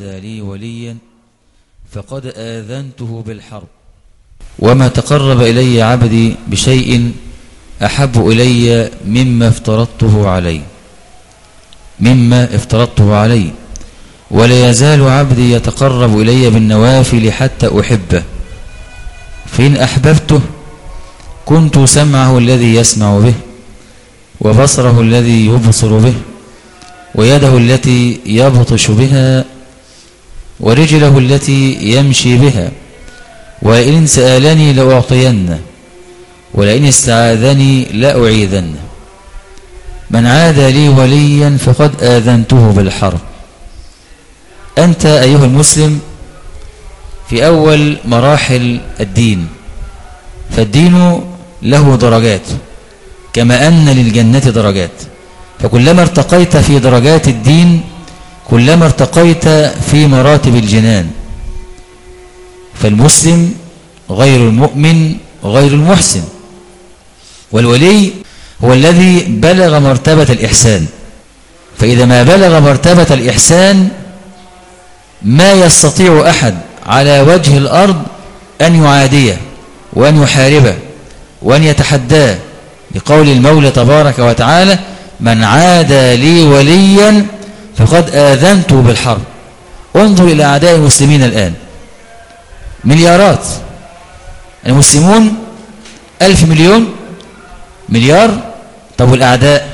لي وليا فقد آذنته بالحرب. وما تقرب إلي عبدي بشيء أحب إلي مما افترضته عليه مما افترضته عليه ولا يزال عبدي يتقرب إلي بالنوافل حتى أحبه. فإن أحببته كنت سمعه الذي يسمع به وبصره الذي يبصر به ويده التي يبطش بها ورجله التي يمشي بها وإن سألني لأعطينه ولئن استعاذني لأعيذنه. من عاد لي وليا فقد آذنته بالحرب. أنت أيها المسلم في أول مراحل الدين فالدين له درجات كما أن للجنة درجات. فكلما ارتقيت في درجات الدين كلما ارتقيت في مراتب الجنان فالمسلم غير المؤمن غير المحسن. والولي هو الذي بلغ مرتبة الإحسان. فإذا ما بلغ مرتبة الإحسان ما يستطيع أحد على وجه الأرض أن يعاديه وأن يحاربه وأن يتحداه. لقول المولى تبارك وتعالى من عادى لي وليا فقد آذنته بالحرب. انظر إلى أعداء المسلمين الآن. مليارات. المسلمون ألف مليون مليار. طب والأعداء؟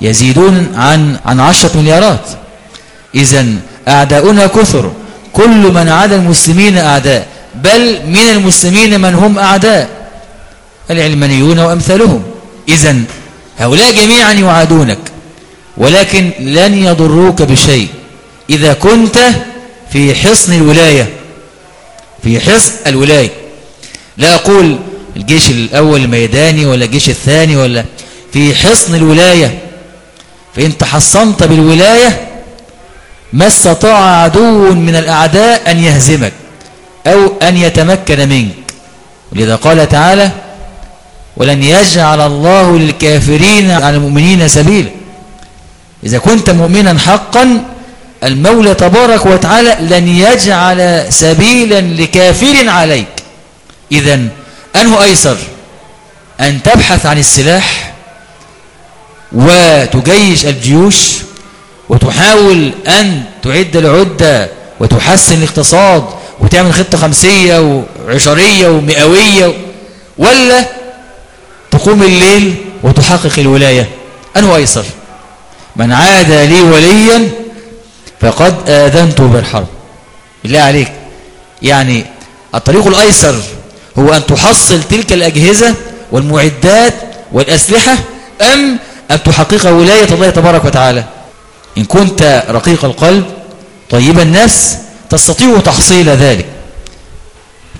يزيدون عن عن عشرة مليارات. إذا أعداؤنا كثر. كل من عدا المسلمين أعداء بل من المسلمين من هم أعداء. العلمانيون وأمثالهم. إذا هؤلاء جميعا يعادونك. ولكن لن يضروك بشيء. إذا كنت في حصن الولاية في حصن الولاية. لا أقول الجيش الأول الميداني ولا الجيش الثاني ولا في حصن الولاية. فإن تحصنت بالولاية ما استطاع عدو من الأعداء أن يهزمك أو أن يتمكن منك. ولذا قال تعالى ولن يجعل الله للكافرين على المؤمنين سبيلا إذا كنت مؤمنا حقا المولى تبارك وتعالى لن يجعل سبيلا لكافر عليك. إذا أنه أيسر؟ أن تبحث عن السلاح وتجيش الجيوش وتحاول أن تعد العدة وتحسن الاقتصاد وتعمل خطة خمسية وعشرية ومئوية ولا تقوم الليل وتحقق الولاية. أنه أيسر؟ من عاد لي وليا فقد آذنته بالحرب. بالله عليك. يعني الطريق الأيسر هو أن تحصل تلك الأجهزة والمعدات والأسلحة أم أن تحقق ولاية الله تبارك وتعالى. إن كنت رقيق القلب طيب النفس تستطيع تحصيل ذلك.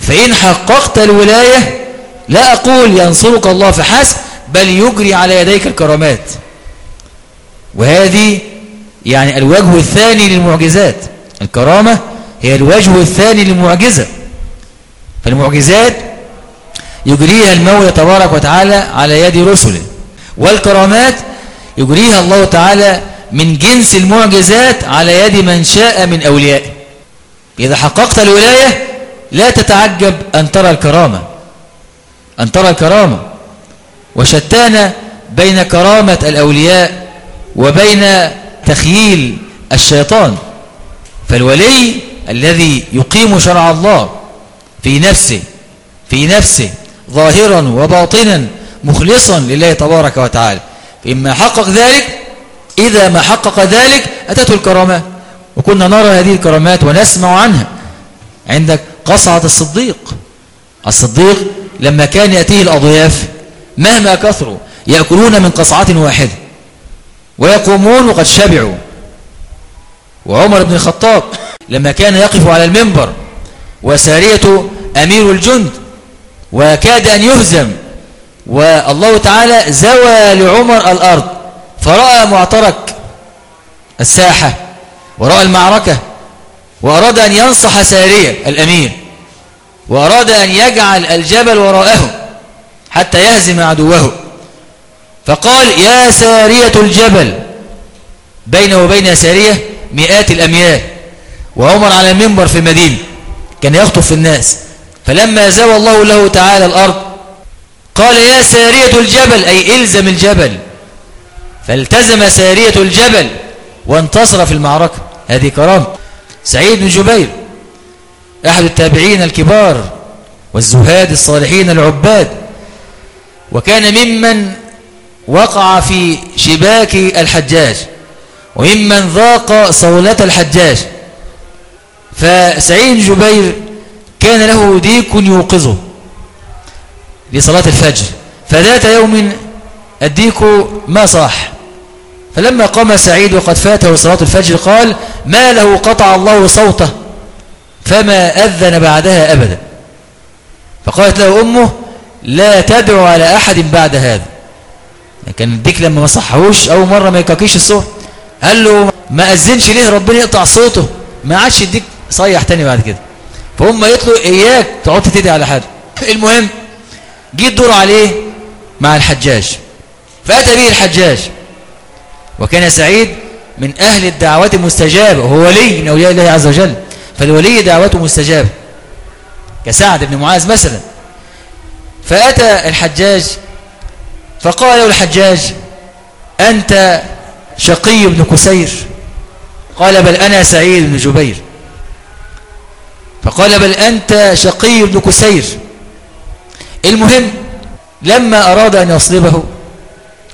فإن حققت الولاية لا أقول ينصرك الله فحسب بل يجري على يديك الكرامات. وهذه يعني الوجه الثاني للمعجزات. الكرامة هي الوجه الثاني للمعجزة. فالمعجزات يجريها المولى تبارك وتعالى على يد رسله. والكرامات يجريها الله تعالى من جنس المعجزات على يد من شاء من أوليائه إذا حققت الولاية لا تتعجب أن ترى الكرامة. أن ترى الكرامة. وشتان بين كرامة الأولياء وبين تخييل الشيطان فالولي الذي يقيم شرع الله في نفسه في نفسه ظاهرا وباطنا مخلصا لله تبارك وتعالى. فإما حقق ذلك إذا ما حقق ذلك أتته الكرامات. وكنا نرى هذه الكرامات ونسمع عنها. عندك قصعة الصديق. الصديق لما كان يأتيه الأضياف مهما كثروا يأكلون من قصعة واحدة. ويقومون وقد شبعوا. وعمر بن الخطاب لما كان يقف على المنبر وسارية أمير الجند وكاد أن يهزم والله تعالى زوى لعمر الأرض فرأى معترك الساحة ورأى المعركة وأراد أن ينصح سارية الأمير وأراد أن يجعل الجبل وراءه حتى يهزم عدوه. فقال يا سارية الجبل بينه وبين سارية مئات الأميال وعمر على المنبر في المدينة كان يخطب في الناس. فلما زوى الله له تعالى الأرض قال يا سارية الجبل أي إلزم الجبل. فالتزم سارية الجبل وانتصر في المعركة. هذه كرامة. سعيد بن جبير أحد التابعين الكبار والزهاد الصالحين العباد وكان ممن وقع في شباك الحجاج وممن ذاق صولة الحجاج. فسعيد جبير كان له ديك يوقظه لصلاة الفجر. فذات يوم الديك ما صاح. فلما قام سعيد وقد فاته صلاة الفجر قال ما له قطع الله صوته فما أذن بعدها أبدا. فقالت له أمه لا تدعو على أحد بعد هذا. كان الديك لما ما صحوش أول مرة ما يكاكيش الصوت. قال له ما أذنش ليه؟ ربنا يقطع صوته. ما عادش الديك صيح تاني بعد كده. فهم يطلوا إياك تقعد تدعي على حد. المهم جيت دور عليه مع الحجاج. فأتى به الحجاج. وكان سعيد من أهل الدعوات المستجابة وهو ولي من أولياء الله عز وجل. فالولي دعوته مستجابة كسعد بن معاذ مثلا. فأتى الحجاج فقال له الحجاج أنت شقي بن كسير؟ قال بل أنا سعيد بن جبير. فقال بل أنت شقي بن كسير. المهم لما أراد أن يصلبه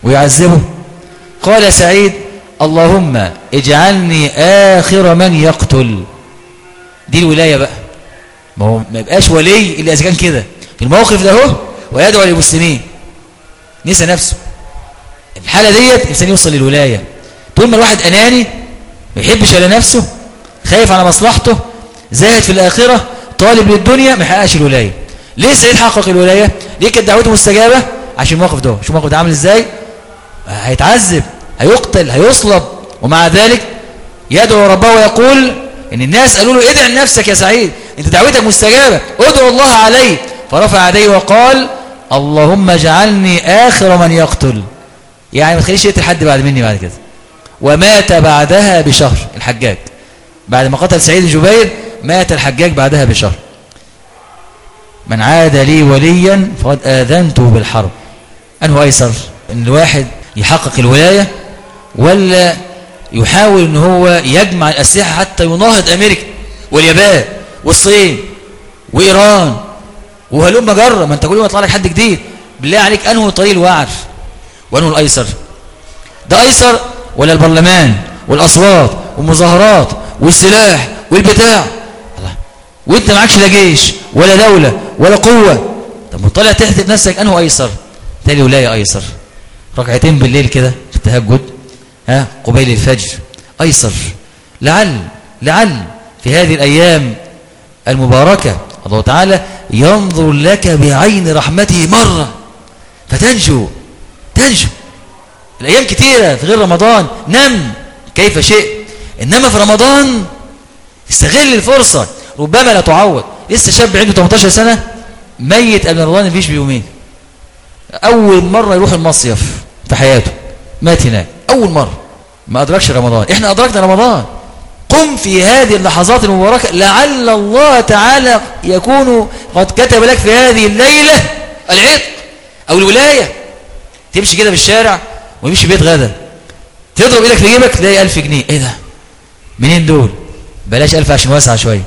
ويعذبه قال سعيد اللهم اجعلني آخر من يقتل. دي الولاية بقى. ما هو ما يبقاش ولي إلا إذا كان كده. في الموقف ده هو ويدعو للمسلمين. نسى نفسه. الحالة ديت إنسان يوصل للولاية. طول ما الواحد أناني ما يحبش على نفسه خايف على مصلحته زاهد في الآخرة طالب للدنيا ما يحققش الولاية. ليه سعيد حقق الولاية؟ ليه كانت دعوته مستجابة؟ عشان الموقف ده. شو الموقف ده عامل إزاي؟ هيتعذب هيقتل هيصلب. ومع ذلك يدعو ربه ويقول إن الناس قالوا له ادعي لنفسك يا سعيد أنت دعوتك مستجابة. ادعو الله عليه. فرفع يديه وقال اللهم اجعلني آخر من يقتل. يعني ما تخليش يقتل حد بعد مني بعد كده. ومات بعدها بشهر الحجاج. بعد ما قتل سعيد الجبير مات الحجاج بعدها بشهر. من عاد لي وليا فقد آذنته بالحرب. أنه أيسر؟ أن الواحد يحقق الولاية ولا يحاول أن هو يجمع الأسلحة حتى يناهض أمريكا واليابان والصين وإيران وهلوم مجرة ما أنت كل يوم يطلع لك حد جديد. بالله عليك أنه طريق الوعر وأنه الأيسر؟ ده أيسر ولا البرلمان والأصوات والمظاهرات والسلاح والبتاع؟ الله. وأنت معكش لا جيش ولا دولة ولا قوة. طب مطلع تحت نفسك أنه أيسر؟ تالي ولاية أيسر. ركعتين بالليل كده في التهجد ها؟ قبيل الفجر. أيسر. لعل لعل في هذه الأيام المباركة الله تعالى ينظر لك بعين رحمته مرة فتنجو تنجو. الأيام كتيرة في غير رمضان نم كيف شئت. إنما في رمضان استغل الفرصة ربما لا تعوض. لسه شاب عنده 18 سنة ميت قبل رمضان مفيش بيومين. أول مرة يروح المصيف في حياته مات هناك. أول مرة. ما أدركش رمضان. إحنا أدركنا رمضان. قم في هذه اللحظات المباركة لعل الله تعالى يكون قد كتب لك في هذه الليلة العتق أو الولاية. تمشي كده في الشارع ويمشي بيت غدا. تضرب إيدك في جيبك تلاقي 1000 جنيه. إيه ده؟ منين دول؟ بلاش 1000 عشان واسعة شوية.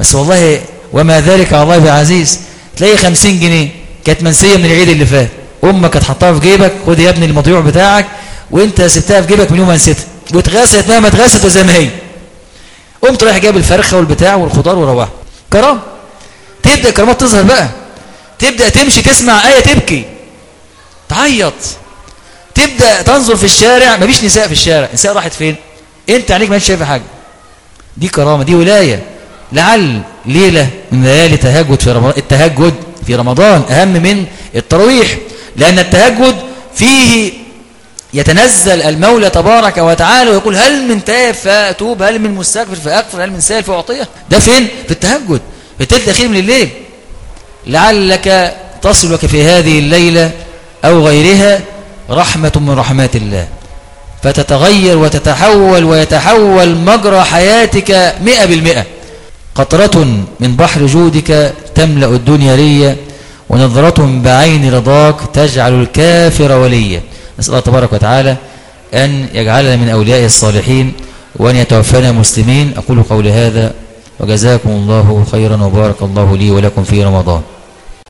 بس والله وما ذلك على الله بعزيز. تلاقي 50 جنيه كانت منسية من العيد اللي فات. أمك كانت حطها في جيبك خد يا ابني المضيوع بتاعك وانت سبتها في جيبك من يوم ما نسيتها. واتغسلت ما اتغسلت وزي ما هي. قمت رايح جايب الفرخة والبتاع والخضار وروحت. كرام تبدأ الكرامات تظهر بقى. تبدأ تمشي تسمع آية تبكي. تعيط. تبدأ تنظر في الشارع. مفيش نساء في الشارع. نساء راحت فين؟ انت عليك ما انت شايفة حاجة. دي كرامة دي ولاية. لعل ليلة من ليالي تهجد في رمضان التهجد في رمضان أهم من التراويح. لأن التهجد فيه يتنزل المولى تبارك وتعالى ويقول هل من تائب فأتوب هل من مستغفر فاغفر هل من سائل فأعطيه. ده فين؟ في التهجد. في الثلث الأخير من الليل. لعلك تصلك في هذه الليلة أو غيرها رحمة من رحمات الله. فتتغير وتتحول ويتحول مجرى حياتك مئة بالمئة. قطرة من بحر جودك تملأ الدنيا ليا ونظرة بعين رضاك تجعل الكافر وليا. نسأل الله تبارك وتعالى أن يجعلنا من أولياء الصالحين وأن يتوفانا مسلمين. أقول قولي هذا وجزاكم الله خيرا وبارك الله لي ولكم في رمضان.